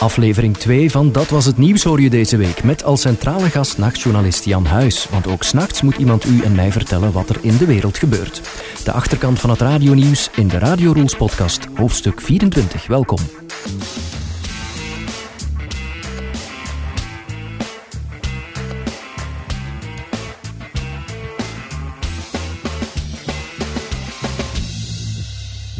Aflevering 2 van Dat Was Het Nieuws hoor je deze week met als centrale gast nachtjournalist Jan Huis. Want ook s'nachts moet iemand u en mij vertellen wat er in de wereld gebeurt. De achterkant van het radionieuws in de Radio Rules podcast, hoofdstuk 24. Welkom.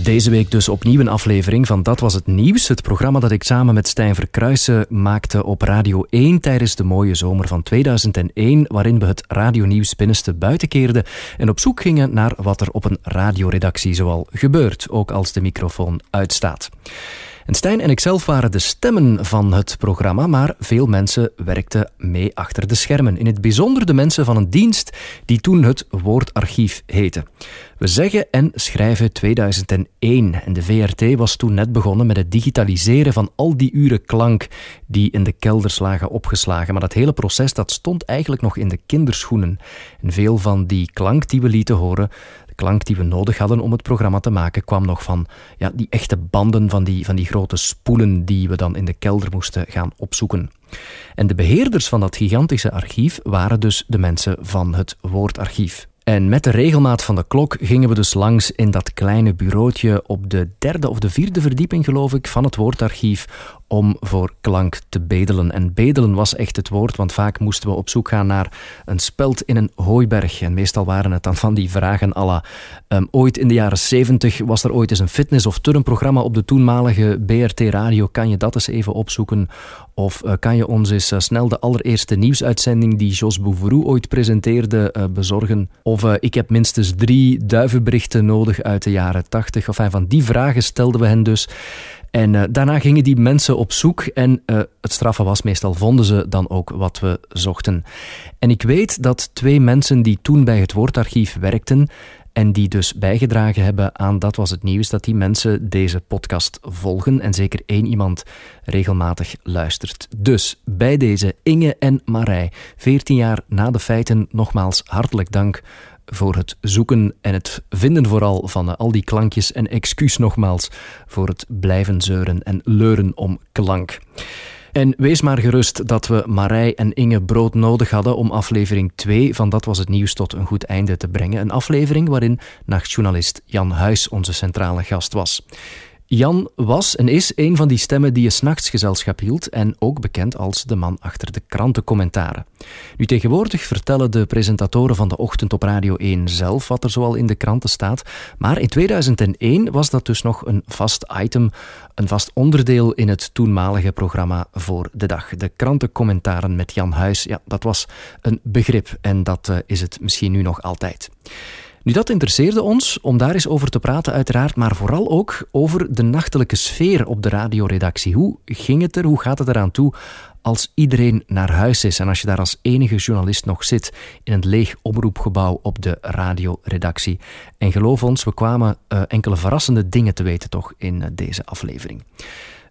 Deze week dus opnieuw een aflevering van Dat Was Het Nieuws. Het programma dat ik samen met Stijn Verkruijsen maakte op Radio 1 tijdens de mooie zomer van 2001, waarin we het radionieuws binnenste buiten keerden en op zoek gingen naar wat er op een radioredactie zoal gebeurt, ook als de microfoon uitstaat. En Stijn en ikzelf waren de stemmen van het programma, maar veel mensen werkten mee achter de schermen. In het bijzonder de mensen van een dienst die toen het Woordarchief heette. We zeggen en schrijven 2001 en de VRT was toen net begonnen met het digitaliseren van al die uren klank die in de kelders lagen opgeslagen. Maar dat hele proces dat stond eigenlijk nog in de kinderschoenen. En veel van die klank die we lieten horen, klank die we nodig hadden om het programma te maken, kwam nog van ja, die echte banden van die, van die grote spoelen die we dan in de kelder moesten gaan opzoeken. En de beheerders van dat gigantische archief waren dus de mensen van het Woordarchief. En met de regelmaat van de klok gingen we dus langs in dat kleine bureautje op de derde of de vierde verdieping, geloof ik, van het woordarchief om voor klank te bedelen. En bedelen was echt het woord, want vaak moesten we op zoek gaan naar een speld in een hooiberg. En meestal waren het dan van die vragen alla. Um, ooit in de jaren zeventig was er ooit eens een fitness- of turnprogramma op de toenmalige BRT-radio. Kan je dat eens even opzoeken? Of uh, kan je ons eens uh, snel de allereerste nieuwsuitzending die Jos Bouvrou ooit presenteerde uh, bezorgen? Of ik heb minstens drie duivenberichten nodig uit de jaren tachtig. Enfin, van die vragen stelden we hen dus. En uh, daarna gingen die mensen op zoek en uh, het straffen was meestal vonden ze dan ook wat we zochten. En ik weet dat twee mensen die toen bij het woordarchief werkten en die dus bijgedragen hebben aan Dat Was Het Nieuws, dat die mensen deze podcast volgen en zeker één iemand regelmatig luistert. Dus bij deze Inge en Marij, 14 jaar na de feiten, nogmaals hartelijk dank voor het zoeken en het vinden vooral van uh, al die klankjes. En excuus nogmaals voor het blijven zeuren en leuren om klank. En wees maar gerust dat we Marij en Inge brood nodig hadden om aflevering 2 van Dat Was Het Nieuws tot een goed einde te brengen. Een aflevering waarin nachtjournalist Jan Huis onze centrale gast was. Jan was en is een van die stemmen die je s'nachts gezelschap hield en ook bekend als de man achter de krantencommentaren. Nu tegenwoordig vertellen de presentatoren van de ochtend op Radio 1 zelf wat er zoal in de kranten staat, maar in 2001 was dat dus nog een vast item, een vast onderdeel in het toenmalige programma voor de dag. De krantencommentaren met Jan Huis, ja, dat was een begrip en dat uh, is het misschien nu nog altijd. Nu, dat interesseerde ons om daar eens over te praten, uiteraard, maar vooral ook over de nachtelijke sfeer op de radioredactie. Hoe ging het er? Hoe gaat het eraan toe als iedereen naar huis is en als je daar als enige journalist nog zit in een leeg omroepgebouw op de radioredactie? En geloof ons, we kwamen uh, enkele verrassende dingen te weten toch in uh, deze aflevering.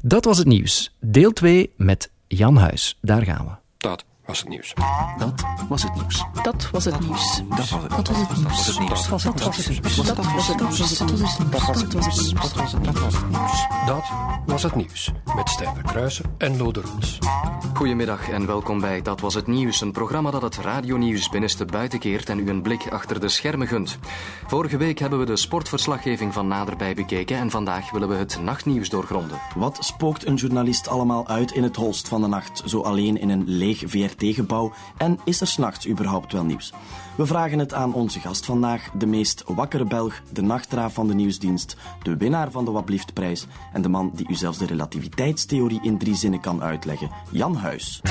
Dat was het nieuws. Deel 2 met Jan Huis. Daar gaan we. Dat was het nieuws. Dat was het nieuws. Dat was het nieuws. Dat was het nieuws. Dat was het nieuws. Dat was het nieuws. Dat was het nieuws. Dat was het nieuws. Dat was het nieuws. Dat was het nieuws. Dat was het nieuws. Met Stijn Kruisen en Lode Roels. Goedemiddag en welkom bij Dat Was Het Nieuws, een programma dat het radionieuws binnenste buiten keert en u een blik achter de schermen gunt. Vorige week hebben we de sportverslaggeving van naderbij bekeken en vandaag willen we het nachtnieuws doorgronden. Wat spookt een journalist allemaal uit in het holst van de nacht, zo alleen in een leeg VRT-gebouw? En is er s'nachts überhaupt wel nieuws? We vragen het aan onze gast vandaag, de meest wakkere Belg, de nachtraaf van de nieuwsdienst, de winnaar van de Wabliftprijs en de man die u zelfs de relativiteitstheorie in drie zinnen kan uitleggen, Jan Huis.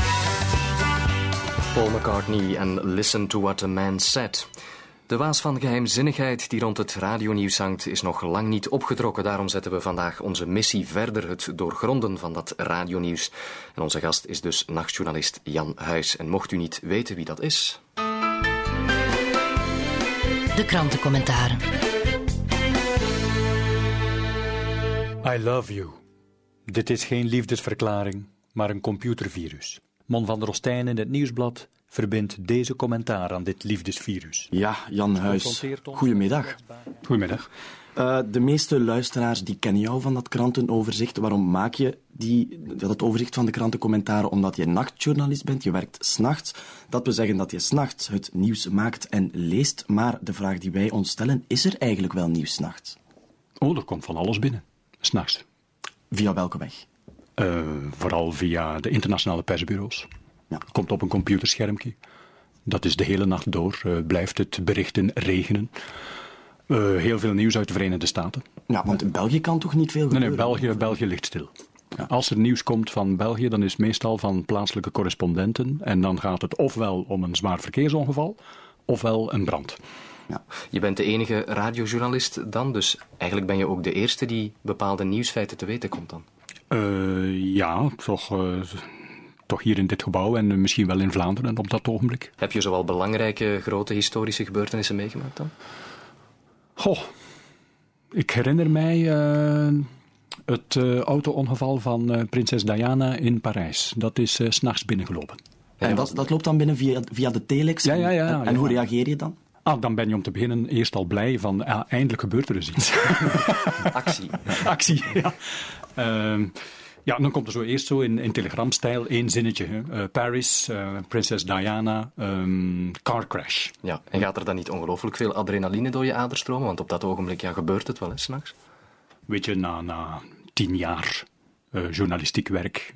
Paul McCartney en Listen to What a Man Said. De waas van geheimzinnigheid die rond het radionieuws hangt is nog lang niet opgetrokken. Daarom zetten we vandaag onze missie verder, het doorgronden van dat radionieuws. En onze gast is dus nachtjournalist Jan Huis. En mocht u niet weten wie dat is... De krantencommentaren. I love you. Dit is geen liefdesverklaring, maar een computervirus. Mon van der Ostijn in het Nieuwsblad verbindt deze commentaar aan dit liefdesvirus. Ja, Jan Huis. Goedemiddag. Goedemiddag. Uh, de meeste luisteraars die kennen jou van dat krantenoverzicht. Waarom maak je die, dat overzicht van de krantencommentaren? Omdat je nachtjournalist bent, je werkt s'nachts. Dat wil zeggen dat je s'nachts het nieuws maakt en leest. Maar de vraag die wij ons stellen, is er eigenlijk wel nieuws s'nachts? Oh, er komt van alles binnen. S'nachts. Via welke weg? Uh, vooral via de internationale persbureaus. Ja. Komt op een computerschermpje. Dat is de hele nacht door. Uh, blijft het berichten regenen. Uh, heel veel nieuws uit de Verenigde Staten. Ja, want in België kan toch niet veel gebeuren? Nee, nee België, België ligt stil. Ja. Als er nieuws komt van België, dan is het meestal van plaatselijke correspondenten. En dan gaat het ofwel om een zwaar verkeersongeval, ofwel een brand. Ja. Je bent de enige radiojournalist dan, dus eigenlijk ben je ook de eerste die bepaalde nieuwsfeiten te weten komt dan? Uh, ja, toch, uh, toch hier in dit gebouw en misschien wel in Vlaanderen op dat ogenblik. Heb je zowel belangrijke grote historische gebeurtenissen meegemaakt dan? Goh, ik herinner mij uh, het uh, auto-ongeval van uh, prinses Diana in Parijs. Dat is s s'nachts binnengelopen. En dat, dat loopt dan binnen via, via de telex? Ja, ja, ja. En, en ja. hoe reageer je dan? Ah, dan ben je om te beginnen eerst al blij van ah, eindelijk gebeurt er dus iets. Actie. Actie, ja. Ja, dan komt er zo eerst zo in, in telegramstijl één zinnetje. Hè. Uh, Paris, uh, prinses Diana, um, car crash. Ja, en gaat er dan niet ongelooflijk veel adrenaline door je aders stromen? Want op dat ogenblik ja, gebeurt het wel eens s'nachts. Weet je, na, na tien jaar uh, journalistiek werk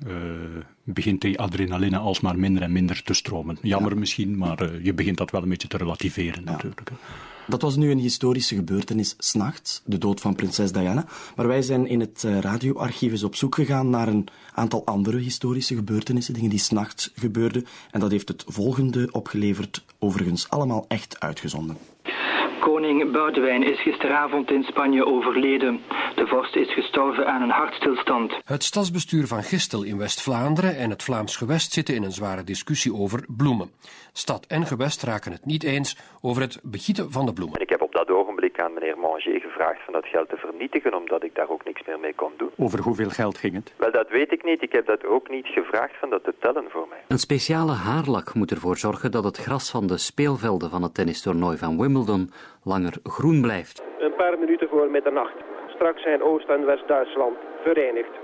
begint die adrenaline alsmaar minder en minder te stromen. Jammer ja. misschien, maar je begint dat wel een beetje te relativeren ja. natuurlijk. Hè. Dat was nu een historische gebeurtenis s'nachts, de dood van prinses Diana. Maar wij zijn in het uh, radioarchief eens op zoek gegaan naar een aantal andere historische gebeurtenissen, dingen die s'nachts gebeurden. En dat heeft het volgende opgeleverd, overigens allemaal echt uitgezonden. Koning Boudewijn is gisteravond in Spanje overleden. De vorst is gestorven aan een hartstilstand. Het stadsbestuur van Gistel in West-Vlaanderen en het Vlaams gewest zitten in een zware discussie over bloemen. Stad en gewest raken het niet eens over het begieten van de bloemen. Ik heb op dat ogenblik aan meneer Manger gevraagd van dat geld te vernietigen, omdat ik daar ook niks meer mee kon doen. Over hoeveel geld ging het? Wel, dat weet ik niet. Ik heb dat ook niet gevraagd van dat te tellen voor mij. Een speciale haarlak moet ervoor zorgen dat het gras van de speelvelden van het tennistoernooi van Wimbledon langer groen blijft. Een paar minuten voor middernacht. Straks zijn Oost- en West-Duitsland verenigd.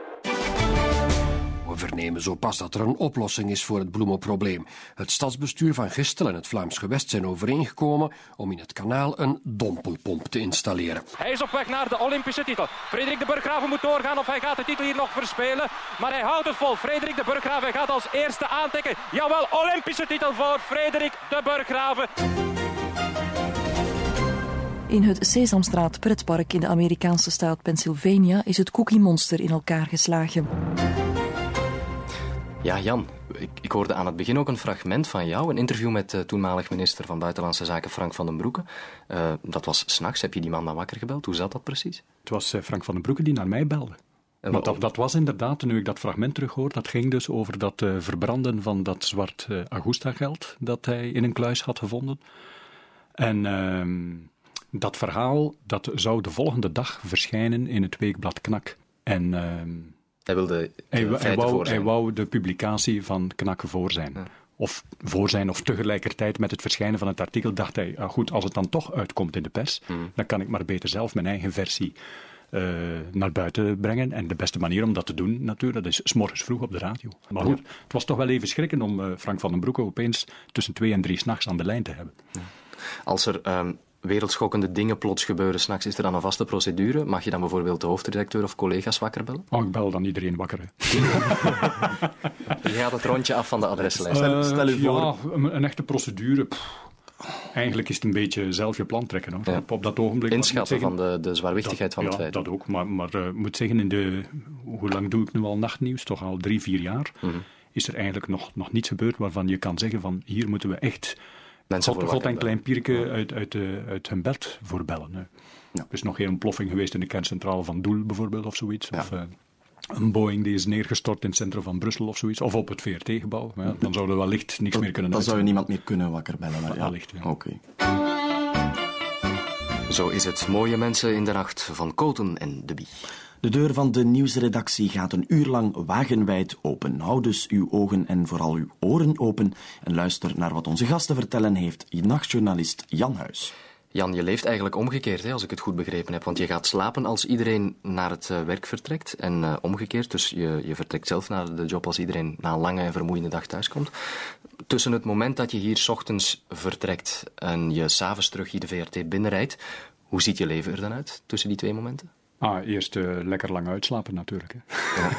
We vernemen zo pas dat er een oplossing is voor het bloemenprobleem. Het stadsbestuur van Gistel en het Vlaams gewest zijn overeengekomen om in het kanaal een dompelpomp te installeren. Hij is op weg naar de Olympische titel. Frederik de Burggraven moet doorgaan of hij gaat de titel hier nog verspelen. Maar hij houdt het vol. Frederik de Burggraven gaat als eerste aantikken. Jawel, Olympische titel voor Frederik de Burggraven. In het Sesamstraat pretpark in de Amerikaanse staat Pennsylvania is het Cookie Monster in elkaar geslagen. Ja, Jan, ik, ik, hoorde aan het begin ook een fragment van jou, een interview met uh, toenmalig minister van Buitenlandse Zaken Frank van den Broeke. Uh, dat was s'nachts, heb je die man dan wakker gebeld? Hoe zat dat precies? Het was uh, Frank van den Broeke die naar mij belde. Want dat, dat, was inderdaad, nu ik dat fragment terughoor, dat ging dus over dat verbranden van dat zwart Augusta-geld dat hij in een kluis had gevonden. En ehm, dat verhaal, dat zou de volgende dag verschijnen in het weekblad Knak. En... ehm hij wilde hij, hij, wou, hij, wou, de publicatie van Knakken voor zijn. Ja. Of voor zijn, of tegelijkertijd met het verschijnen van het artikel dacht hij, ah, goed, als het dan toch uitkomt in de pers, mm. dan kan ik maar beter zelf mijn eigen versie uh, naar buiten brengen. En de beste manier om dat te doen natuurlijk, dat is s'morgens vroeg op de radio. Maar goed, ja. het was toch wel even schrikken om uh, Frank van den Broeke opeens tussen twee en drie s'nachts aan de lijn te hebben. Ja. Als er um, wereldschokkende dingen plots gebeuren s'nachts, is er dan een vaste procedure? Mag je dan bijvoorbeeld de hoofdredacteur of collega's wakker bellen? Oh, ik bel dan iedereen wakker. je gaat het rondje af van de adreslijst. Uh, stel u voor. Ja, een, een echte procedure. Pff. Eigenlijk is het een beetje zelf je plan trekken. Hoor. Ja. Op, op, dat ogenblik. Inschatten zeggen, van de, de zwaarwichtigheid dat, van het ja, feit. dat ook. Maar, maar uh, moet zeggen, in de, hoe lang doe ik nu al nachtnieuws? Toch al drie, vier jaar. Mm -hmm. Is er eigenlijk nog, nog niets gebeurd waarvan je kan zeggen van hier moeten we echt Mensen God, God en Klein Pierke uit, uit, de, uit hun bed voor bellen. Hè. Ja. Er is nog geen ontploffing geweest in de kerncentrale van Doel bijvoorbeeld of zoiets. Ja. Of uh, een Boeing die is neergestort in het centrum van Brussel of zoiets. Of op het VRT-gebouw. Ja, dan zouden we wellicht niks meer kunnen Dan zou je niemand meer kunnen wakker bellen. Maar ja. Wellicht. Oké. Okay. Zo is het mooie mensen in de nacht van Koten en de Bie. De deur van de nieuwsredactie gaat een uur lang wagenwijd open. Hou dus uw ogen en vooral uw oren open en luister naar wat onze gasten vertellen heeft nachtjournalist Jan Huis. Jan, je leeft eigenlijk omgekeerd, hè, als ik het goed begrepen heb. Want je gaat slapen als iedereen naar het uh, werk vertrekt. En uh, omgekeerd, dus je, je vertrekt zelf naar de job als iedereen na een lange en vermoeiende dag thuiskomt. Tussen het moment dat je hier ochtends vertrekt en je s'avonds terug hier de VRT binnenrijdt, hoe ziet je leven er dan uit tussen die twee momenten? Ah, eerst uh, lekker lang uitslapen natuurlijk. Hè. Ja.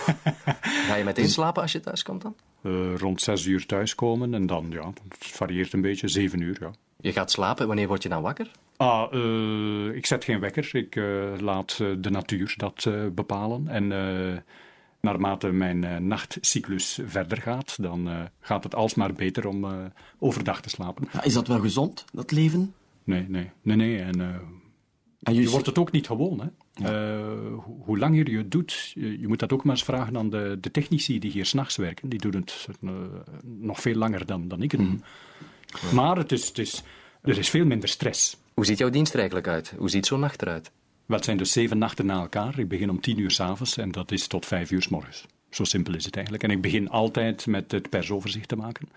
Ga je meteen slapen als je thuis komt dan? Uh, rond zes uur thuiskomen en dan, ja, het varieert een beetje, zeven uur, ja. Je gaat slapen, wanneer word je dan wakker? Ah, uh, ik zet geen wekker. Ik laat de natuur dat bepalen. En naarmate mijn nachtcyclus verder gaat, dan gaat het alsmaar beter om overdag te slapen. Ja, is dat wel gezond, dat leven? Nee, nee, nee, nee. En, en je, je wordt het ook niet gewoon, hè? Ja. Uh, hoe langer je het doet, je, moet dat ook maar eens vragen aan de, de technici die hier s'nachts werken. Die doen het uh, nog veel langer dan, dan ik het doe. Mm. Maar het is, het is, er is veel minder stress. Hoe ziet jouw dienst er eigenlijk uit? Hoe ziet zo'n nacht eruit? Wel, het zijn dus zeven nachten na elkaar. Ik begin om tien uur s'avonds en dat is tot vijf uur s morgens. Zo simpel is het eigenlijk. En ik begin altijd met het persoverzicht te maken.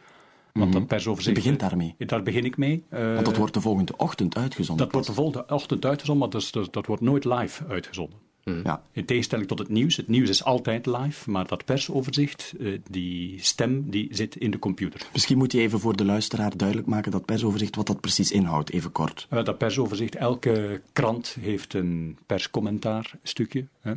Want dat persoverzicht... Je begint daarmee? Daar begin ik mee. Uh, Want dat wordt de volgende ochtend uitgezonden? Dat wordt de volgende ochtend uitgezonden, maar dat, dat, dat wordt nooit live uitgezonden. Mm. Ja. In tegenstelling tot het nieuws. Het nieuws is altijd live, maar dat persoverzicht, uh, die stem, die zit in de computer. Misschien moet je even voor de luisteraar duidelijk maken, dat persoverzicht, wat dat precies inhoudt, even kort. Uh, dat persoverzicht, elke krant heeft een perscommentaarstukje. Hè.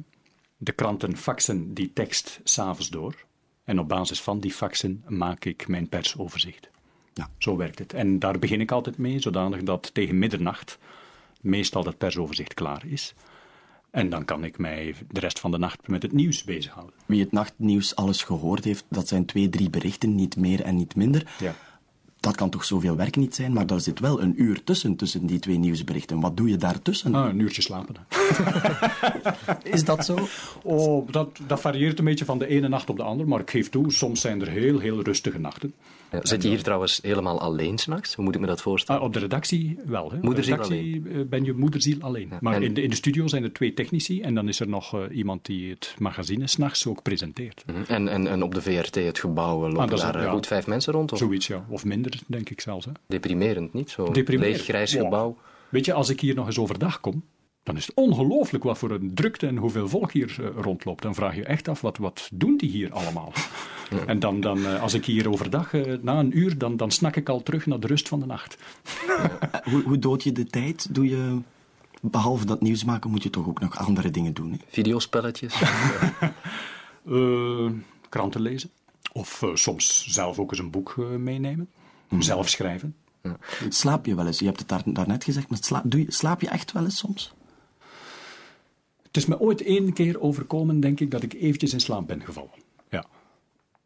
De kranten faxen die tekst s'avonds door. En op basis van die faxen maak ik mijn persoverzicht. Ja. Zo werkt het. En daar begin ik altijd mee, zodanig dat tegen middernacht meestal dat persoverzicht klaar is. En dan kan ik mij de rest van de nacht met het nieuws bezighouden. Wie het nachtnieuws alles gehoord heeft, dat zijn twee, drie berichten, niet meer en niet minder. Ja. Dat kan toch zoveel werk niet zijn, maar daar zit wel een uur tussen, tussen die twee nieuwsberichten. Wat doe je daartussen? Ah, een uurtje slapen. Is dat zo? Oh, dat, dat varieert een beetje van de ene nacht op de andere, maar ik geef toe, soms zijn er heel, heel rustige nachten. Ja, zit je hier trouwens helemaal alleen s'nachts? Hoe moet ik me dat voorstellen? Ah, op de redactie wel. Hè. Moederziel op de redactie alleen. ben je moederziel alleen. Ja, maar en- in, de, in de studio zijn er twee technici en dan is er nog uh, iemand die het magazine s'nachts ook presenteert. Mhm. En, en, en op de VRT, het gebouw, lopen Ah, daar ja. goed vijf mensen rond? Of? Zoiets, ja. Of minder, denk ik zelfs. Hè. Deprimerend, niet? Zo'n Deprimerend. leeg grijs gebouw. Weet je, als ik hier nog eens overdag kom, dan is het ongelooflijk wat voor een drukte en hoeveel volk hier uh, rondloopt. Dan vraag je echt af, wat, wat doen die hier allemaal? En dan, dan uh, als ik hier overdag, uh, na een uur, dan, dan snak ik al terug naar de rust van de nacht. hoe, hoe dood je de tijd? Doe je, behalve dat nieuws maken, moet je toch ook nog andere dingen doen? Hè? Videospelletjes. Uh, kranten lezen. Of soms zelf ook eens een boek meenemen. Hmm. Zelf schrijven. Ja. Slaap je wel eens? Je hebt het daar, daarnet gezegd, maar slaap, doe je, slaap je echt wel eens soms? Het is me ooit één keer overkomen, denk ik, dat ik eventjes in slaap ben gevallen. Ja.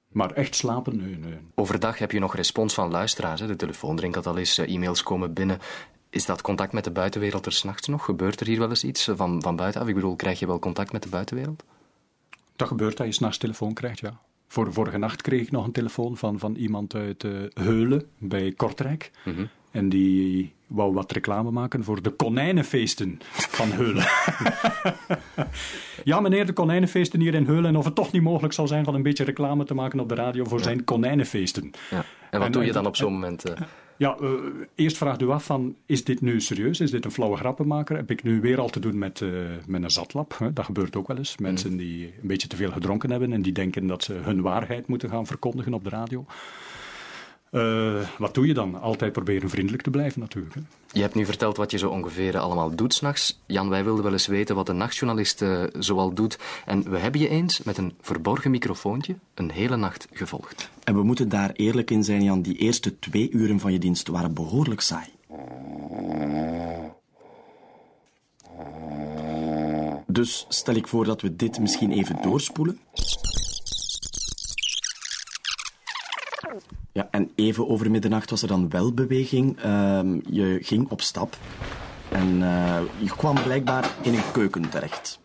Maar echt slapen, nee, nee. Overdag heb je nog respons van luisteraars. Hè? De telefoon rinkelt al eens, e-mails komen binnen. Is dat contact met de buitenwereld er s'nachts nog? Gebeurt er hier wel eens iets van, van buitenaf? Ik bedoel, krijg je wel contact met de buitenwereld? Dat gebeurt dat je s'nachts telefoon krijgt, ja. Voor, vorige nacht kreeg ik nog een telefoon van, van iemand uit uh, Heulen bij Kortrijk. -hmm. En die wou wat reclame maken voor de konijnenfeesten van Heulen. ja, meneer, de konijnenfeesten hier in Heulen. En of het toch niet mogelijk zou zijn van een beetje reclame te maken op de radio voor ja. zijn konijnenfeesten. Ja. En wat en, doe je dan op zo'n moment? Uh... Ja, uh, eerst vraagt u af van, is dit nu serieus? Is dit een flauwe grappenmaker? Heb ik nu weer al te doen met, uh, met een zatlap? Hè? Dat gebeurt ook wel eens. Mensen mm. die een beetje te veel gedronken hebben en die denken dat ze hun waarheid moeten gaan verkondigen op de radio. Uh, wat doe je dan? Altijd proberen vriendelijk te blijven natuurlijk. Hè? Je hebt nu verteld wat je zo ongeveer allemaal doet s'nachts. Jan, wij wilden wel eens weten wat een nachtjournalist uh, zoal doet. En we hebben je eens met een verborgen microfoontje een hele nacht gevolgd. En we moeten daar eerlijk in zijn, Jan. Die eerste twee uren van je dienst waren behoorlijk saai. Dus stel ik voor dat we dit misschien even doorspoelen. Ja, en even over middernacht was er dan wel beweging. Uh, je ging op stap en uh, je kwam blijkbaar in een keuken terecht.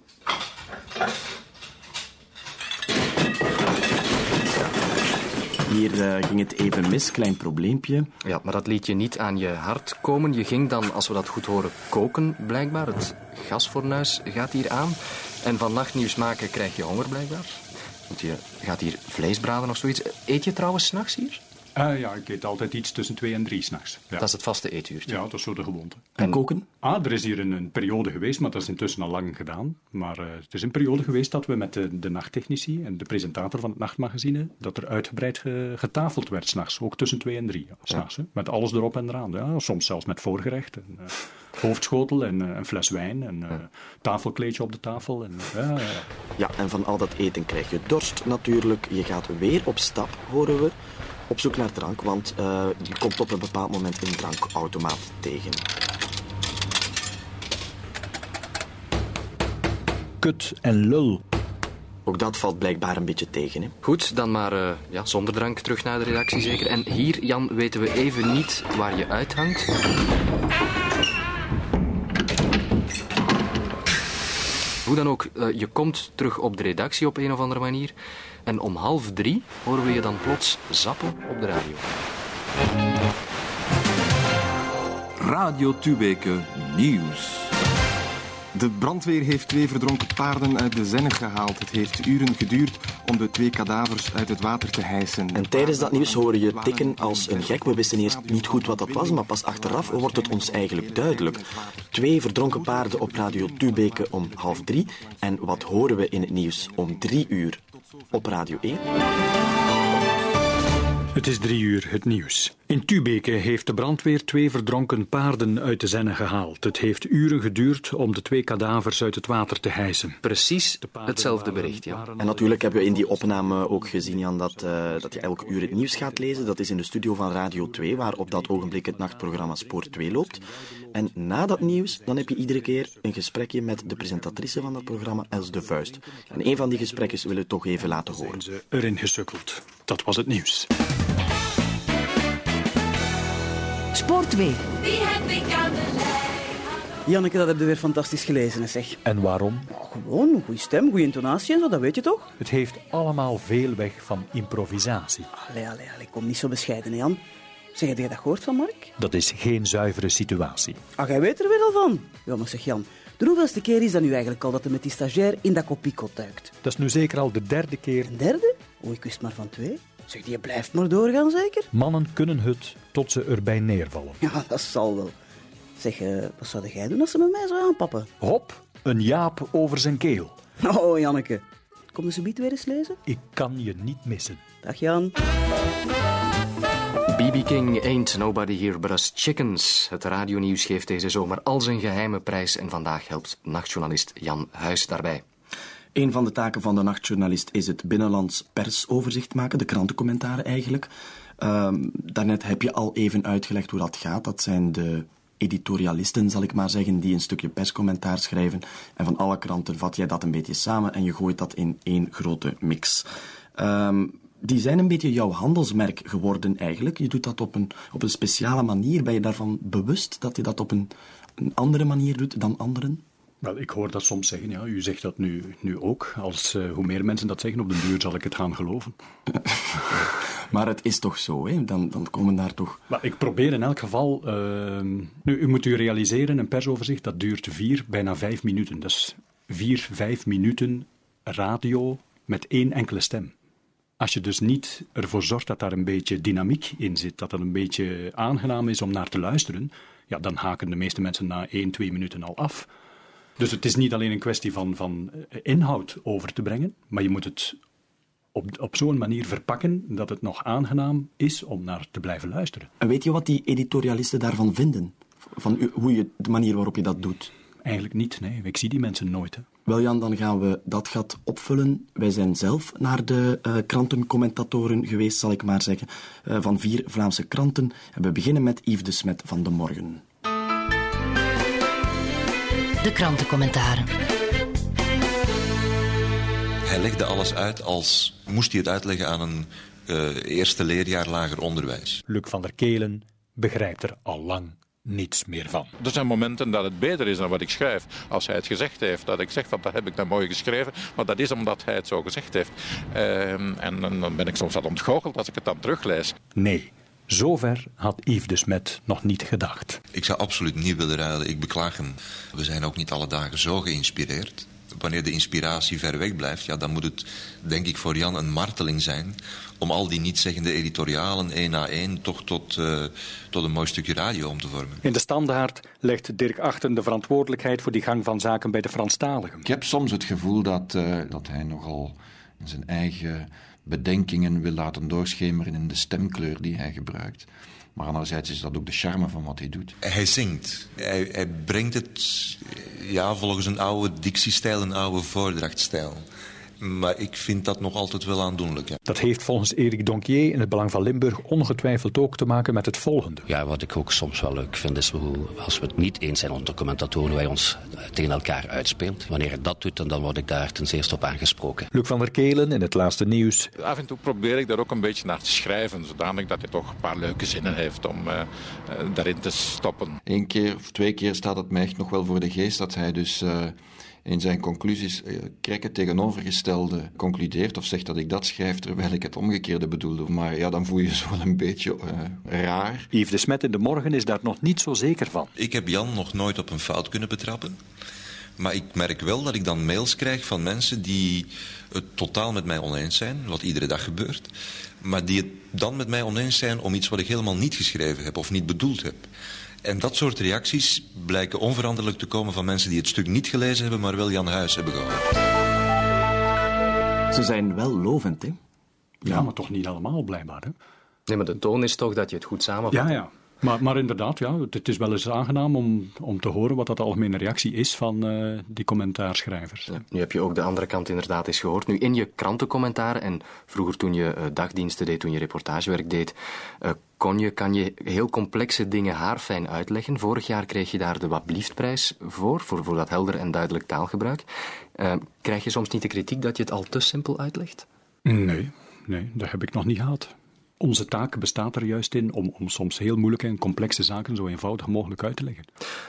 Hier uh, ging het even mis, klein probleempje. Ja, maar dat liet je niet aan je hart komen. Je ging dan, als we dat goed horen, koken, blijkbaar. Het gasfornuis gaat hier aan. En van nachtnieuws maken krijg je honger blijkbaar. Want je gaat hier vlees braden of zoiets. Eet je trouwens s'nachts hier? Uh, ja, ik eet altijd iets tussen twee en drie s'nachts. Ja. Dat is het vaste eetuurtje? Ja, dat is zo de gewoonte. En, koken? Ah, er is hier een, een, periode geweest, maar dat is intussen al lang gedaan. Maar uh, het is een periode geweest dat we met de, de nachttechnici en de presentator van het nachtmagazine, dat er uitgebreid ge, getafeld werd s'nachts, ook tussen twee en drie. S'nachts, ja. met alles erop en eraan. Ja, soms zelfs met voorgerecht. En, uh, hoofdschotel en een fles wijn en tafelkleedje op de tafel. En, ja, ja. ja, en van al dat eten krijg je dorst natuurlijk. Je gaat weer op stap, horen we op zoek naar drank, want uh, je komt op een bepaald moment een drankautomaat tegen. Kut en lul. Ook dat valt blijkbaar een beetje tegen. Hè? Goed, dan maar uh, ja, zonder drank terug naar de redactie zeker. En hier, Jan, weten we even niet waar je uithangt. Hoe dan ook, uh, je komt terug op de redactie op een of andere manier. En om half drie horen we je dan plots zappen op de radio. Radio Tubeke Nieuws. De brandweer heeft twee verdronken paarden uit de Zenne gehaald. Het heeft uren geduurd om de twee kadavers uit het water te hijsen. En tijdens dat nieuws horen je tikken als een gek. We wisten eerst niet goed wat dat was, maar pas achteraf wordt het ons eigenlijk duidelijk. Twee verdronken paarden op Radio Tubeke om half drie. En wat horen we in het nieuws om drie uur op Radio 1? Het is drie uur, het nieuws. In Tubeke heeft de brandweer twee verdronken paarden uit de zenne gehaald. Het heeft uren geduurd om de twee kadavers uit het water te hijsen. Precies hetzelfde bericht, ja. En natuurlijk hebben we in die opname ook gezien, Jan, dat, uh, dat je elk uur het nieuws gaat lezen. Dat is in de studio van Radio 2, waar op dat ogenblik het nachtprogramma Spoor 2 loopt. En na dat nieuws, dan heb je iedere keer een gesprekje met de presentatrice van dat programma, Els de Vuist. En een van die gesprekken willen we toch even laten horen. Zijn ze erin gesukkeld. Dat was het nieuws. Spoor 2. Die heb ik aan de lijn. Janneke, dat heb je weer fantastisch gelezen, zeg. En waarom? Oh, gewoon, een goede stem, goede intonatie en zo, dat weet je toch? Het heeft allemaal veel weg van improvisatie. Allee, allee, allee, kom niet zo bescheiden, Jan. Zeg, heb je dat gehoord van Mark? Dat is geen zuivere situatie. Ah, jij weet er weer al van. Ja, maar zeg Jan, de hoeveelste keer is dat nu eigenlijk al dat hij met die stagiair in dat kopieko duikt? Dat is nu zeker al de derde keer. Een derde? Oh, ik wist maar van twee. Zeg, die blijft maar doorgaan, zeker? Mannen kunnen het tot ze erbij neervallen. Ja, dat zal wel. Zeg, uh, wat zou jij doen als ze met mij zou aanpappen? Hop, een jaap over zijn keel. Oh, Janneke. Kom eens een weer eens lezen? Ik kan je niet missen. Dag, Jan. BB King Ain't Nobody Here But Us Chickens. Het radionieuws geeft deze zomer al zijn geheime prijs en vandaag helpt nachtjournalist Jan Huis daarbij. Een van de taken van de nachtjournalist is het binnenlands persoverzicht maken, de krantencommentaren eigenlijk. Um, daarnet heb je al even uitgelegd hoe dat gaat. Dat zijn de editorialisten, zal ik maar zeggen, die een stukje perscommentaar schrijven. En van alle kranten vat jij dat een beetje samen en je gooit dat in één grote mix. Um, die zijn een beetje jouw handelsmerk geworden eigenlijk. Je doet dat op een, op een speciale manier. Ben je daarvan bewust dat je dat op een, een andere manier doet dan anderen? Wel, ik hoor dat soms zeggen, ja. U zegt dat nu, nu ook. Als, uh, hoe meer mensen dat zeggen op de duur, zal ik het gaan geloven. maar het is toch zo, hè? Dan, dan komen daar toch... Maar ik probeer in elk geval... Uh, nu, u moet u realiseren, een persoverzicht, dat duurt vier, bijna vijf minuten. Dat is vier, vijf minuten radio met één enkele stem. Als je dus niet ervoor zorgt dat daar een beetje dynamiek in zit, dat dat een beetje aangenaam is om naar te luisteren, ja, dan haken de meeste mensen na één, twee minuten al af. Dus het is niet alleen een kwestie van, van inhoud over te brengen, maar je moet het op, op zo'n manier verpakken dat het nog aangenaam is om naar te blijven luisteren. En weet je wat die editorialisten daarvan vinden? Van hoe je, de manier waarop je dat doet? Eigenlijk niet, nee. Ik zie die mensen nooit. Hè. Wel Jan, dan gaan we dat gat opvullen. Wij zijn zelf naar de uh, krantencommentatoren geweest, zal ik maar zeggen, uh, van vier Vlaamse kranten. En we beginnen met Yves de Smet van De Morgen. De krantencommentaren. Hij legde alles uit als moest hij het uitleggen aan een uh, eerste leerjaar lager onderwijs. Luc van der Kelen begrijpt er al lang niets meer van. Er zijn momenten dat het beter is dan wat ik schrijf. Als hij het gezegd heeft, dat ik zeg van dat heb ik dan mooi geschreven, maar dat is omdat hij het zo gezegd heeft. Uh, en dan ben ik soms wat ontgoocheld als ik het dan teruglees. Nee. Zover had Yves de Smet nog niet gedacht. Ik zou absoluut niet willen ruilen. Ik beklaag hem. We zijn ook niet alle dagen zo geïnspireerd. wanneer de inspiratie ver weg blijft, ja, dan moet het denk ik voor Jan een marteling zijn om al die niet-zeggende editorialen één na één toch tot, uh, tot een mooi stukje radio om te vormen. In de standaard legt Dirk Achten de verantwoordelijkheid voor die gang van zaken bij de Franstaligen. Ik heb soms het gevoel dat, uh, dat hij nogal zijn eigen bedenkingen wil laten doorschemeren in de stemkleur die hij gebruikt. Maar anderzijds is dat ook de charme van wat hij doet. Hij zingt. Hij, brengt het ja, volgens een oude dictiestijl, een oude voordrachtstijl. Maar ik vind dat nog altijd wel aandoenlijk. Ja. Dat heeft volgens Erik Donkier in het Belang van Limburg ongetwijfeld ook te maken met het volgende. Ja, wat ik ook soms wel leuk vind is hoe, als we het niet eens zijn onder commentatoren, wij ons tegen elkaar uitspeelt. Wanneer hij dat doet, dan word ik daar ten zeerste op aangesproken. Luc van der Kelen in het laatste nieuws. Af en toe probeer ik daar ook een beetje naar te schrijven, zodanig dat hij toch een paar leuke zinnen heeft om uh, daarin te stoppen. Eén keer of twee keer staat het mij echt nog wel voor de geest dat hij dus... Uh, in zijn conclusies uh, krek het tegenovergestelde concludeert of zegt dat ik dat schrijf terwijl ik het omgekeerde bedoelde. Maar ja, dan voel je je wel een beetje uh, raar. Yves de Smet in de morgen is daar nog niet zo zeker van. Ik heb Jan nog nooit op een fout kunnen betrappen. Maar ik merk wel dat ik dan mails krijg van mensen die het totaal met mij oneens zijn, wat iedere dag gebeurt. Maar die het dan met mij oneens zijn om iets wat ik helemaal niet geschreven heb of niet bedoeld heb. En dat soort reacties blijken onveranderlijk te komen van mensen die het stuk niet gelezen hebben, maar wel Jan Huis hebben gehoord. Ze zijn wel lovend, hè? Ja, ja maar toch niet allemaal, blijkbaar. Hè? Nee, maar de toon is toch dat je het goed samenvat. Ja, ja. Maar, maar inderdaad, ja, het is wel eens aangenaam om, om te horen wat dat de algemene reactie is van uh, die commentaarschrijvers. Ja, nu heb je ook de andere kant inderdaad eens gehoord. Nu, in je krantencommentaren en vroeger toen je uh, dagdiensten deed, toen je reportagewerk deed, uh, kon je, kan je heel complexe dingen haarfijn uitleggen. Vorig jaar kreeg je daar de Wat Blieft-prijs voor, voor, voor dat helder en duidelijk taalgebruik. krijg je soms niet de kritiek dat je het al te simpel uitlegt? Nee, nee, dat heb ik nog niet gehad. Onze taak bestaat er juist in om, om soms heel moeilijke en complexe zaken zo eenvoudig mogelijk uit te leggen.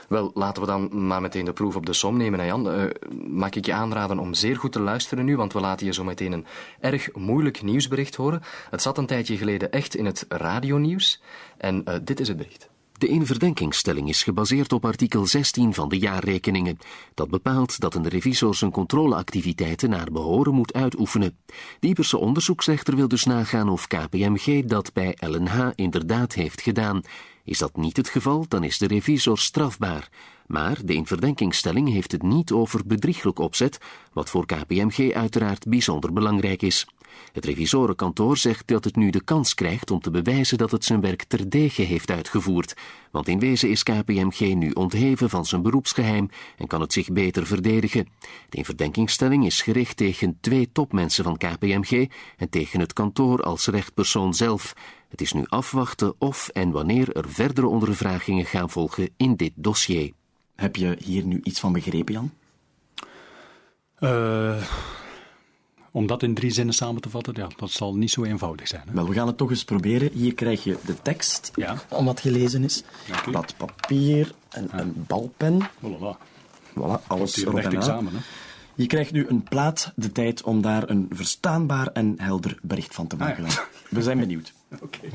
Wel, laten we dan maar meteen de proef op de som nemen, Jan. Uh, mag ik je aanraden om zeer goed te luisteren nu, want we laten je zo meteen een erg moeilijk nieuwsbericht horen. Het zat een tijdje geleden echt in het radionieuws en uh, dit is het bericht. De inverdenkingstelling is gebaseerd op artikel 16 van de jaarrekeningen. Dat bepaalt dat een revisor zijn controleactiviteiten naar behoren moet uitoefenen. De Iberse onderzoeksrechter wil dus nagaan of KPMG dat bij LNH inderdaad heeft gedaan. Is dat niet het geval, dan is de revisor strafbaar. Maar de inverdenkingstelling heeft het niet over bedrieglijk opzet, wat voor KPMG uiteraard bijzonder belangrijk is. Het revisorenkantoor zegt dat het nu de kans krijgt om te bewijzen dat het zijn werk terdege heeft uitgevoerd, want in wezen is KPMG nu ontheven van zijn beroepsgeheim en kan het zich beter verdedigen. De inverdenkingstelling is gericht tegen twee topmensen van KPMG en tegen het kantoor als rechtpersoon zelf. Het is nu afwachten of en wanneer er verdere ondervragingen gaan volgen in dit dossier. Heb je hier nu iets van begrepen, Jan? Uh, om dat in drie zinnen samen te vatten, ja, dat zal niet zo eenvoudig zijn. Hè? Wel, we gaan het toch eens proberen. Hier krijg je de tekst, ja. om wat gelezen is. Blad papier en ja. een balpen. Voilà. Voilà, alles erop en examen, hè? Je krijgt nu een plaat de tijd om daar een verstaanbaar en helder bericht van te maken. Ah, ja. We zijn benieuwd. Okay.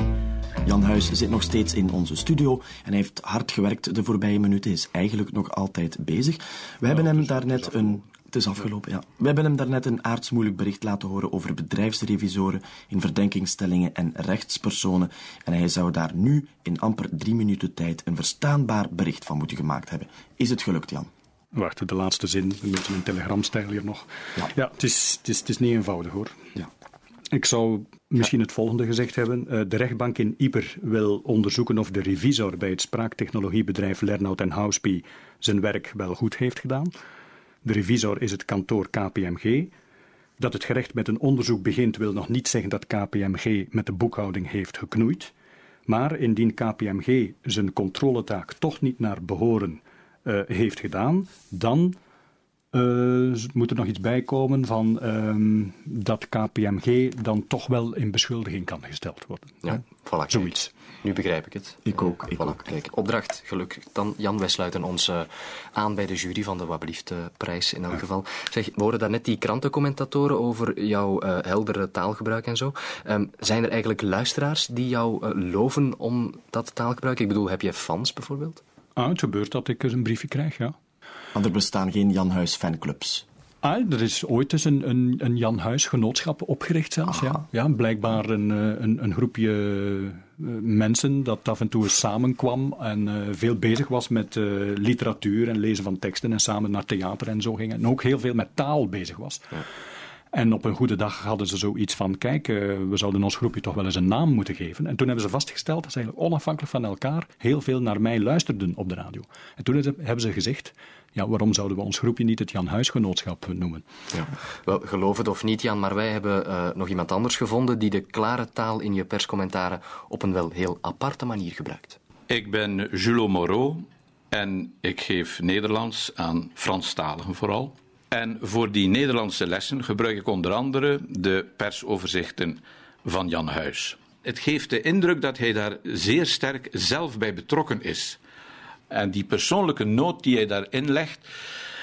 Jan Huis zit nog steeds in onze studio en hij heeft hard gewerkt de voorbije minuten. is eigenlijk nog altijd bezig. We hebben hem daarnet een het is afgelopen, ja. We hebben hem daarnet een aardsmoeilijk bericht laten horen over bedrijfsrevisoren in verdenkingstellingen en rechtspersonen. En hij zou daar nu in amper drie minuten tijd een verstaanbaar bericht van moeten gemaakt hebben. Is het gelukt, Jan? Wacht, de laatste zin, een beetje een telegramstijl hier nog. Ja, ja het, is, het, is, het is niet eenvoudig hoor. Ja. Ik zou misschien het volgende gezegd hebben. De rechtbank in Ieper wil onderzoeken of de revisor bij het spraaktechnologiebedrijf Lernout en Houspie zijn werk wel goed heeft gedaan. De revisor is het kantoor KPMG. Dat het gerecht met een onderzoek begint wil nog niet zeggen dat KPMG met de boekhouding heeft geknoeid. Maar indien KPMG zijn controletaak toch niet naar behoren uh, heeft gedaan, dan uh, moet er nog iets bij komen van uh, dat KPMG dan toch wel in beschuldiging kan gesteld worden. Ja, voilà, Zoiets. Nu begrijp ik het. Ik ook. Ik voilà, ook. Kijk, opdracht gelukkig. Dan, Jan, wij sluiten ons uh, aan bij de jury van de Wablieft-prijs in elk ja. geval. Zeg, we horen daarnet die krantencommentatoren over jouw uh, heldere taalgebruik en zo. Um, zijn er eigenlijk luisteraars die jou uh, loven om dat taalgebruik? Ik bedoel, heb je fans bijvoorbeeld? Ah, het gebeurt dat ik een briefje krijg, ja. Want er bestaan geen Jan Huis fanclubs. Ah, er is ooit eens een, een, een Jan Huis genootschap opgericht zelfs. Ja. ja, blijkbaar een, eh, een, een groepje eh, mensen dat af en toe samenkwam en uh, veel bezig was met uh, literatuur en lezen van teksten en samen naar theater en zo gingen. En ook heel veel met taal bezig was. Ja. En op een goede dag hadden ze zoiets van: kijk, uh, we zouden ons groepje toch wel eens een naam moeten geven. En toen hebben ze vastgesteld dat ze eigenlijk onafhankelijk van elkaar heel veel naar mij luisterden op de radio. En toen hebben ze gezegd: ja, waarom zouden we ons groepje niet het Jan Huisgenootschap noemen? Ja. Wel, geloof het of niet, Jan, maar wij hebben uh, nog iemand anders gevonden die de klare taal in je perscommentaren op een wel heel aparte manier gebruikt. Ik ben Jules Moreau en ik geef Nederlands aan Franstaligen vooral. En voor die Nederlandse lessen gebruik ik onder andere de persoverzichten van Jan Huis. Het geeft de indruk dat hij daar zeer sterk zelf bij betrokken is. En die persoonlijke noot die hij daarin legt,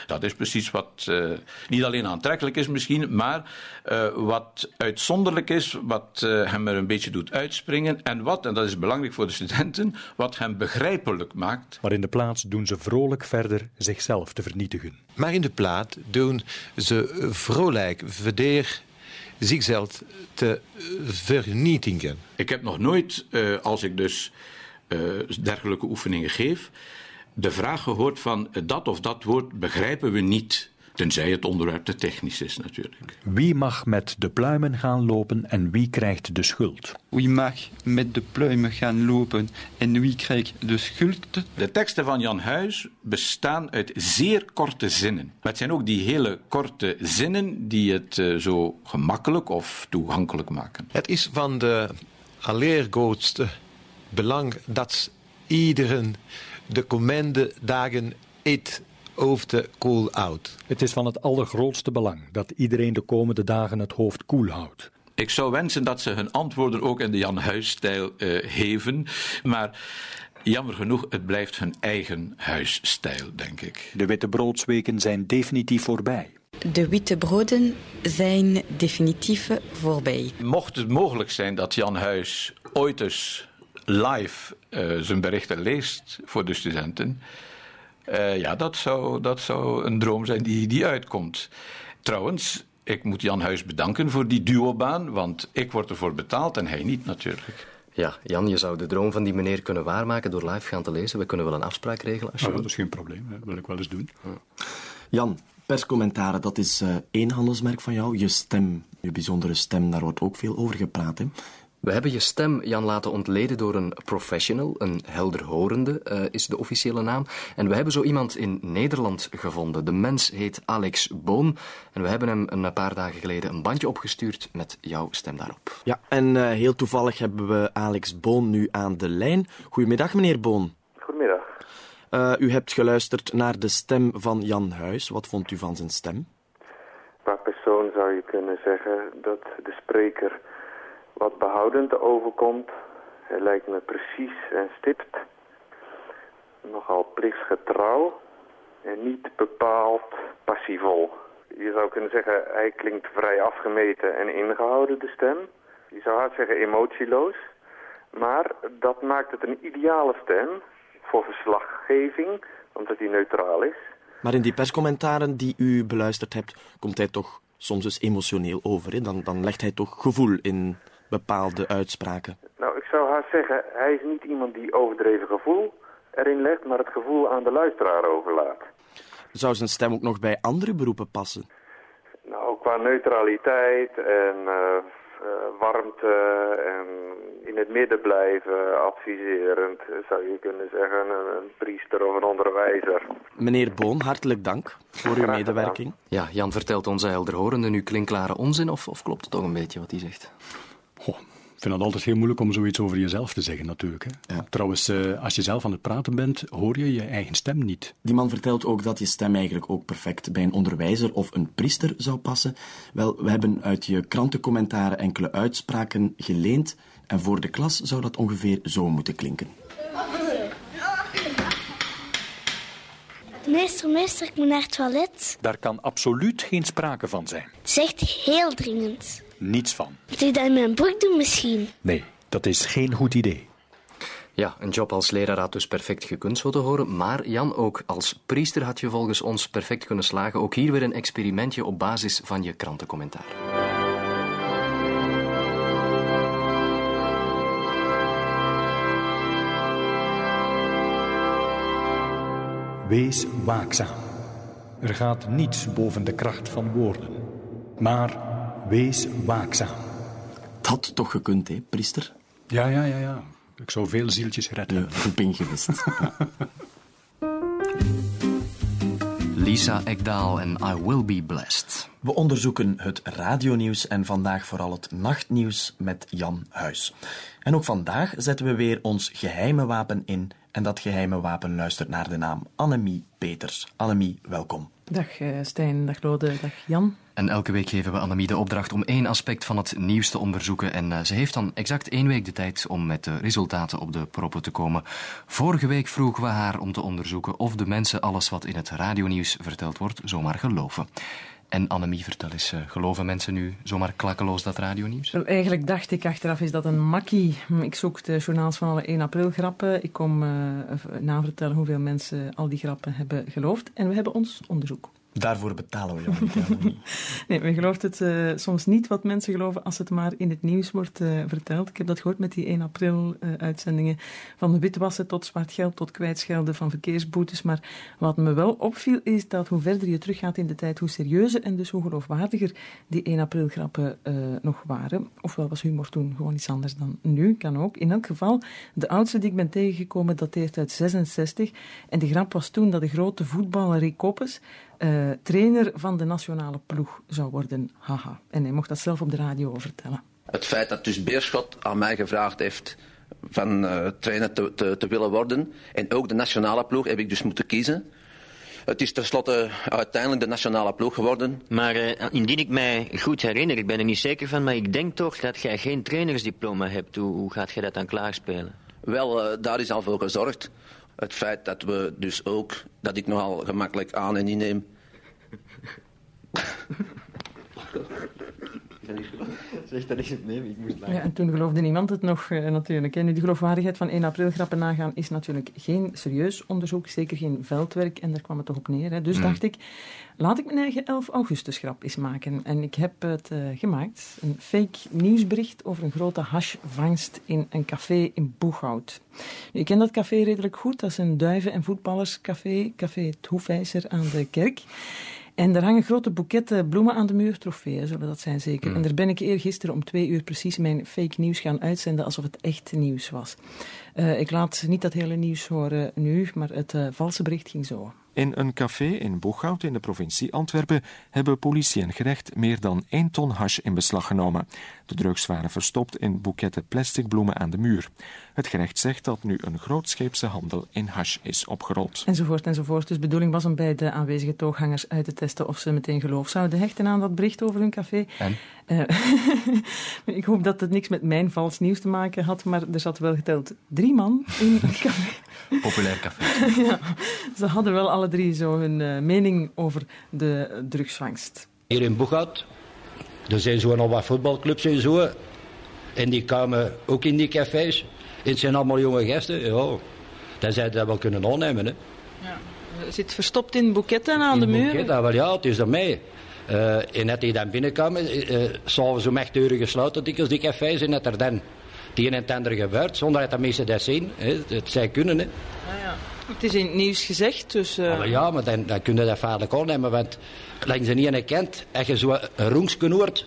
dat is precies wat uh, niet alleen aantrekkelijk is misschien, maar uh, wat uitzonderlijk is, wat uh, hem er een beetje doet uitspringen en wat, en dat is belangrijk voor de studenten, wat hem begrijpelijk maakt. Maar in de plaats doen ze vrolijk verder zichzelf te vernietigen. Maar in de plaats doen ze vrolijk verder zichzelf te vernietigen. Ik heb nog nooit, als ik dus dergelijke oefeningen geef, de vraag gehoord van dat of dat woord begrijpen we niet. Tenzij het onderwerp te technisch is natuurlijk. Wie mag met de pluimen gaan lopen en wie krijgt de schuld? Wie mag met de pluimen gaan lopen en wie krijgt de schuld? De teksten van Jan Huis bestaan uit zeer korte zinnen. Maar het zijn ook die hele korte zinnen die het uh, zo gemakkelijk of toegankelijk maken. Het is van de allergrootste belang dat iedereen de komende dagen eet over de koel houdt. Het is van het allergrootste belang dat iedereen de komende dagen het hoofd koel houdt. Ik zou wensen dat ze hun antwoorden ook in de Jan Huisstijl uh, heven, maar jammer genoeg, het blijft hun eigen huisstijl, denk ik. De witte broodsweken zijn definitief voorbij. De witte broden zijn definitief voorbij. Mocht het mogelijk zijn dat Jan Huis ooit eens live uh, zijn berichten leest voor de studenten. Uh, ja, dat zou, dat zou een droom zijn die, die uitkomt. Trouwens, ik moet Jan Huis bedanken voor die duobaan, want ik word ervoor betaald en hij niet natuurlijk. Ja, Jan, je zou de droom van die meneer kunnen waarmaken door live gaan te lezen. We kunnen wel een afspraak regelen als je oh, Dat is geen probleem, dat wil ik wel eens doen. Jan, perscommentaren, dat is uh, één handelsmerk van jou. Je stem, je bijzondere stem, daar wordt ook veel over gepraat. Hè? We hebben je stem, Jan, laten ontleden door een professional, een helderhorende uh, is de officiële naam. En we hebben zo iemand in Nederland gevonden. De mens heet Alex Boon. En we hebben hem een paar dagen geleden een bandje opgestuurd met jouw stem daarop. Ja, en uh, heel toevallig hebben we Alex Boon nu aan de lijn. Goedemiddag, meneer Boon. Goedemiddag. Uh, u hebt geluisterd naar de stem van Jan Huis. Wat vond u van zijn stem? Qua persoon zou je kunnen zeggen dat de spreker wat behoudend overkomt. Hij lijkt me precies en stipt. Nogal plichtsgetrouw en niet bepaald passievol. Je zou kunnen zeggen, hij klinkt vrij afgemeten en ingehouden, de stem. Je zou hard zeggen emotieloos. Maar dat maakt het een ideale stem voor verslaggeving, omdat hij neutraal is. Maar in die perscommentaren die u beluisterd hebt, komt hij toch soms dus emotioneel over. Hè? Dan, dan legt hij toch gevoel in bepaalde uitspraken? Nou, ik zou haast zeggen, hij is niet iemand die overdreven gevoel erin legt, maar het gevoel aan de luisteraar overlaat. Zou zijn stem ook nog bij andere beroepen passen? Nou, qua neutraliteit en uh, uh, warmte en in het midden blijven, adviserend, zou je kunnen zeggen, een, een priester of een onderwijzer. Meneer Boon, hartelijk dank voor uw medewerking. Ja, Jan vertelt onze helderhorende nu klinkklare onzin, of, of klopt het toch een beetje wat hij zegt? Goh, ik vind het altijd heel moeilijk om zoiets over jezelf te zeggen, natuurlijk. Hè. Ja. Trouwens, uh, als je zelf aan het praten bent, hoor je je eigen stem niet. Die man vertelt ook dat je stem eigenlijk ook perfect bij een onderwijzer of een priester zou passen. Wel, we hebben uit je krantencommentaren enkele uitspraken geleend. En voor de klas zou dat ongeveer zo moeten klinken. Meester, meester, ik moet naar het toilet. Daar kan absoluut geen sprake van zijn. Het is echt heel dringend. Niets van. Moet ik dat in mijn broek doen misschien? Nee, dat is geen goed idee. Ja, een job als leraar had dus perfect gekund, zo te horen. Maar Jan, ook als priester had je volgens ons perfect kunnen slagen. Ook hier weer een experimentje op basis van je krantencommentaar. Wees waakzaam. Er gaat niets boven de kracht van woorden. Maar wees waakzaam. Dat had toch gekund, hè, priester? Ja, ja, ja, ja. Ik zou veel zieltjes redden. Ja, goed gewist. Lisa Ekdaal en I Will Be Blessed. We onderzoeken het radionieuws en vandaag vooral het nachtnieuws met Jan Huis. En ook vandaag zetten we weer ons geheime wapen in. En dat geheime wapen luistert naar de naam Annemie Peters. Annemie, welkom. Dag uh, Stijn, dag Lode, dag Jan. En elke week geven we Annemie de opdracht om één aspect van het nieuws te onderzoeken. En uh, ze heeft dan exact één week de tijd om met de resultaten op de proppen te komen. Vorige week vroegen we haar om te onderzoeken of de mensen alles wat in het radionieuws verteld wordt zomaar geloven. En Annemie, vertel eens, uh, geloven mensen nu zomaar klakkeloos dat radionieuws? Wel, eigenlijk dacht ik achteraf, is dat een makkie. Ik zoek de journaals van alle 1 april grappen. Ik kom uh, navertellen hoeveel mensen al die grappen hebben geloofd. En we hebben ons onderzoek. Daarvoor betalen we jou niet. nee, men gelooft het uh, soms niet wat mensen geloven als het maar in het nieuws wordt uh, verteld. Ik heb dat gehoord met die 1 april uh, uitzendingen. Van witwassen tot zwart geld tot kwijtschelden van verkeersboetes. Maar wat me wel opviel is dat hoe verder je teruggaat in de tijd, hoe serieuzer en dus hoe geloofwaardiger die 1 april grappen nog waren. Ofwel was humor toen gewoon iets anders dan nu, kan ook. In elk geval, de oudste die ik ben tegengekomen dateert uit 66. En de grap was toen dat de grote voetballer Rick Koppes uh, trainer van de nationale ploeg zou worden. Haha. En hij mocht dat zelf op de radio vertellen. Het feit dat dus Beerschot aan mij gevraagd heeft van uh, trainer te, te, te, willen worden en ook de nationale ploeg heb ik dus moeten kiezen. Het is tenslotte uiteindelijk de nationale ploeg geworden. Maar uh, indien ik mij goed herinner, ik ben er niet zeker van, maar ik denk toch dat jij geen trainersdiploma hebt. Hoe, hoe gaat jij dat dan klaarspelen? Wel, daar is al voor gezorgd het feit dat we dus ook, dat ik nogal gemakkelijk aan en inneem. Zeg dat het ik moest lachen. Ja, en toen geloofde niemand het nog uh, natuurlijk. Nu, de geloofwaardigheid van 1 april grappen nagaan is natuurlijk geen serieus onderzoek, zeker geen veldwerk en daar kwam het toch op neer. Hè. Dus mm. dacht ik, laat ik mijn eigen 11 augustus grap eens maken. En ik heb het uh, gemaakt, een fake nieuwsbericht over een grote hashvangst in een café in Boeghout. Nu, ik ken dat café redelijk goed, dat is een duiven- en voetballerscafé, café Het Hoefijzer aan de kerk. En daar hangen grote boeketten bloemen aan de muur, trofeeën zullen dat zijn zeker. Mm. En daar ben ik eergisteren om twee uur precies mijn fake nieuws gaan uitzenden alsof het echt nieuws was. Uh, ik laat niet dat hele nieuws horen nu, maar het uh, valse bericht ging zo. In een café in Boeghout in de provincie Antwerpen hebben politie en gerecht meer dan 1 ton hash in beslag genomen. De drugs waren verstopt in boeketten plastic bloemen aan de muur. Het gerecht zegt dat nu een grootscheepse handel in hash is opgerold. Enzovoort enzovoort. Dus de bedoeling was om bij de aanwezige tooghangers uit te testen of ze meteen geloof zouden hechten aan dat bericht over hun café. En? Uh, ik hoop dat het niks met mijn vals nieuws te maken had, maar er zat wel geteld drie man in een café. Populair café. ja, ze hadden wel alle drie zo hun uh, mening over de drugsvangst. Hier in Boeghout, er zijn zo nog wat voetbalclubs en zo. En die kwamen ook in die cafés. Het zijn allemaal jonge gasten. Ja, dan zou je dat wel kunnen aannemen. Hè. Ja. Zit verstopt in boeketten aan in de muur? Boeketten, wel, ja, het is ermee. Uh, en net die dan binnenkwamen, uh, s'avonds om echt deuren gesloten, dikwijls die cafés, en net er dan het een en het ander gebeurt, zonder dat de mensen dat zien. Hè. Het zij kunnen, hè. Ja. Het is in het nieuws gezegd, dus... Uh... Ja, maar dan, dan kun je dat vaarlijk aannemen, want langs de niet kent, als je zo een hoort,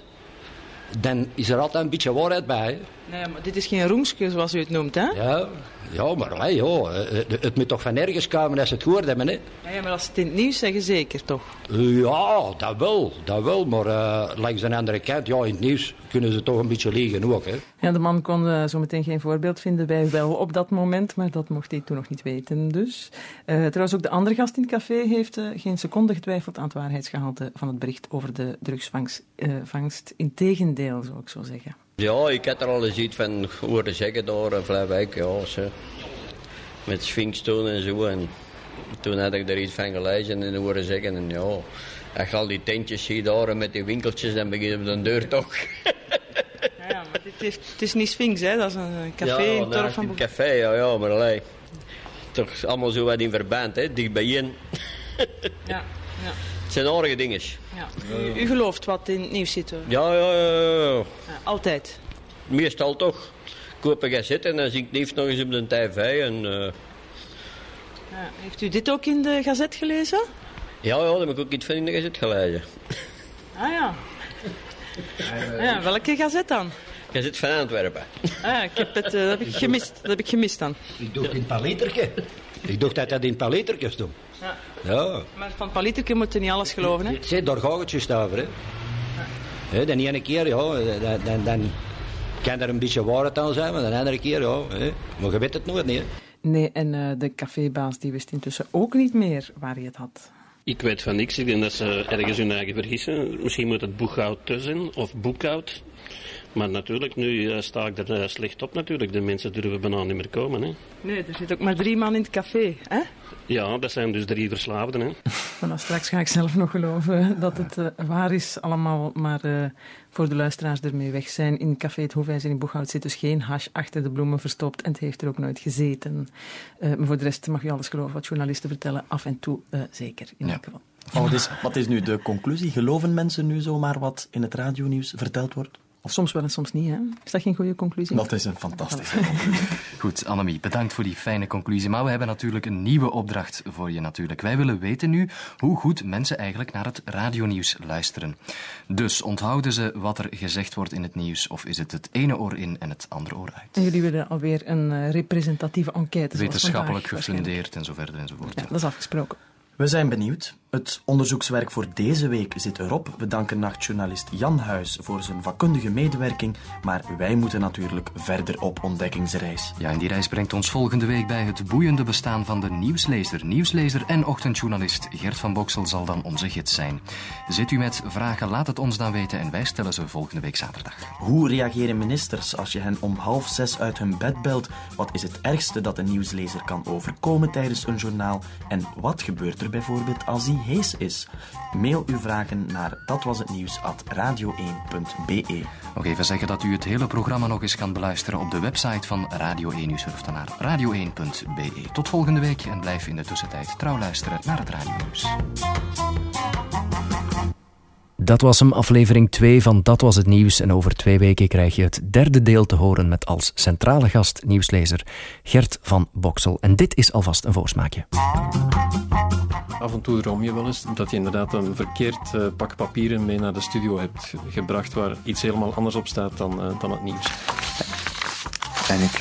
dan is er altijd een beetje waarheid bij. Nee, maar dit is geen roemske, zoals u het noemt, hè? Ja, ja maar joh, het, het moet toch van nergens komen als ze het gehoord hebben, hè? Ja, maar als ze het in het nieuws zeggen, zeker toch? Ja, dat wel, dat wel. Maar uh, langs de andere kant, ja, in het nieuws kunnen ze toch een beetje liegen ook, hè? Ja, de man kon uh, zo meteen geen voorbeeld vinden, wij wel op dat moment, maar dat mocht hij toen nog niet weten, dus. Uh, trouwens, ook de andere gast in het café heeft geen seconde getwijfeld aan het waarheidsgehalte van het bericht over de drugsvangst. Integendeel, zou ik zo zeggen. Ja, ik heb er al eens iets van horen zeggen door een Vlijwijk, ja, zo. Met Sphinx toen en zo. En toen had ik er iets van gelezen en horen zeggen. En ja, als je al die tentjes ziet daar met die winkeltjes, dan begin je op de deur toch. Ja, maar dit heeft, het is niet Sphinx, hè? Dat is een café ja, in het dorp van een café, ja, ja, maar allee. Toch allemaal zo wat in verband, hè? Dicht bijeen. Ja, ja. Het zijn aardige dingen. ja. U, u gelooft wat in het nieuws zit, hoor. Ja, ja, ja, ja. Ja, altijd. Meestal toch. Ik koop een gazet en dan zie ik het liefst nog eens op de tv. En, eh, Ja. Heeft u dit ook in de gazet gelezen? ja, ja, daar heb ik ook iets van in de gazet gelezen. Ah ja. ja welke gazet dan? Gazet van Antwerpen. Ah, ik heb het, eh, dat heb ik gemist. Dat heb ik gemist dan. Ik dacht in het. Ik dacht dat dat in het paliterke stond. Ja. Ja. Maar van politieke moet je niet alles geloven, hè? Zit, daar gaat het juist over, hè. De ene keer, ja, dan, dan, dan kan er een beetje waarheid aan zijn, maar de andere keer, ja. Hè. Maar je weet het nooit niet, hè. Nee, en eh, de cafébaas die wist intussen ook niet meer waar hij het had. Ik weet van niks. Ik denk dat ze ergens hun eigen vergissen. Misschien moet het boekhoud tussen of boekhoud. Maar natuurlijk, nu eh, sta ik er eh, slecht op natuurlijk. De mensen durven bijna niet meer komen. Hè. Nee, er zit ook maar drie man in het café, hè? Ja, dat zijn dus drie verslaafden. Hè. Vanaf straks ga ik zelf nog geloven dat het eh, waar is allemaal, maar eh, voor de luisteraars ermee weg zijn. In Café Het Hoefijzer in Boeghout zit dus geen hash achter de bloemen verstopt en het heeft er ook nooit gezeten. Eh, maar voor de rest mag u alles geloven wat journalisten vertellen, af en toe eh, zeker, in elk geval. Oh, wat, is, wat is nu de conclusie? Geloven mensen nu zomaar wat in het radionieuws verteld wordt? Of soms wel en soms niet, hè? Is dat geen goede conclusie? Dat is een fantastische conclusie. Goed, Annemie, bedankt voor die fijne conclusie. Maar we hebben natuurlijk een nieuwe opdracht voor je natuurlijk. Wij willen weten nu hoe goed mensen eigenlijk naar het radionieuws luisteren. Dus onthouden ze wat er gezegd wordt in het nieuws, of is het het ene oor in en het andere oor uit? En jullie willen alweer een eh, representatieve enquête. Wetenschappelijk vandaag gefundeerd en zo verder enzovoort. Ja, dat is afgesproken. We zijn benieuwd. Het onderzoekswerk voor deze week zit erop. We danken nachtjournalist Jan Huis voor zijn vakkundige medewerking, maar wij moeten natuurlijk verder op ontdekkingsreis. Ja, en die reis brengt ons volgende week bij het boeiende bestaan van de nieuwslezer. Nieuwslezer en ochtendjournalist Gert van Boksel zal dan onze gids zijn. Zit u met vragen, laat het ons dan weten en wij stellen ze volgende week zaterdag. Hoe reageren ministers als je hen om half zes uit hun bed belt? Wat is het ergste dat een nieuwslezer kan overkomen tijdens een journaal? En wat gebeurt er bijvoorbeeld als hij hees is? Mail uw vragen naar datwashetnieuws.radio1.be. Nog even zeggen dat u het hele programma nog eens kan beluisteren op de website van Radio 1. U surft dan naar radio1.be. Tot volgende week en blijf in de tussentijd trouw luisteren naar het Radio Nieuws. Dat was hem, aflevering 2 van Dat Was Het Nieuws. En over twee weken krijg je het derde deel te horen met als centrale gast nieuwslezer Gert van Boksel. En dit is alvast een voorsmaakje. Af en toe droom je wel eens dat je inderdaad een verkeerd eh, pak papieren mee naar de studio hebt ge- gebracht waar iets helemaal anders op staat dan, eh, dan het nieuws. En ik...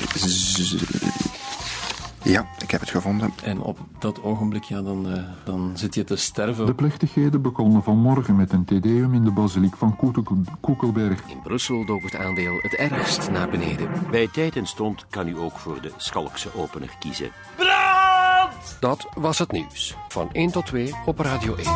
Ja, ik heb het gevonden. En op dat ogenblik, ja, dan, eh, dan zit je te sterven. De plechtigheden begonnen vanmorgen met een tedeum in de basiliek van Koekelberg. In Brussel dook het aandeel het ergst naar beneden. Bij tijd en stond kan u ook voor de Schalkse opener kiezen. Dat was het nieuws. Van 1 tot 2 op Radio 1.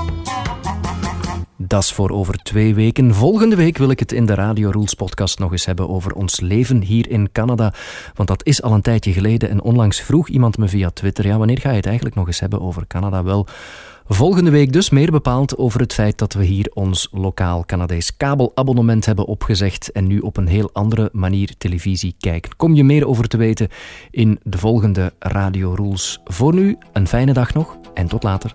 Dat is voor over twee weken. Volgende week wil ik het in de Radio Rules podcast nog eens hebben over ons leven hier in Canada. Want dat is al een tijdje geleden en onlangs vroeg iemand me via Twitter, ja, wanneer ga je het eigenlijk nog eens hebben over Canada? Wel, volgende week dus meer bepaald over het feit dat we hier ons lokaal Canadees kabelabonnement hebben opgezegd en nu op een heel andere manier televisie kijken. Kom je meer over te weten in de volgende Radio Rules. Voor nu, een fijne dag nog en tot later.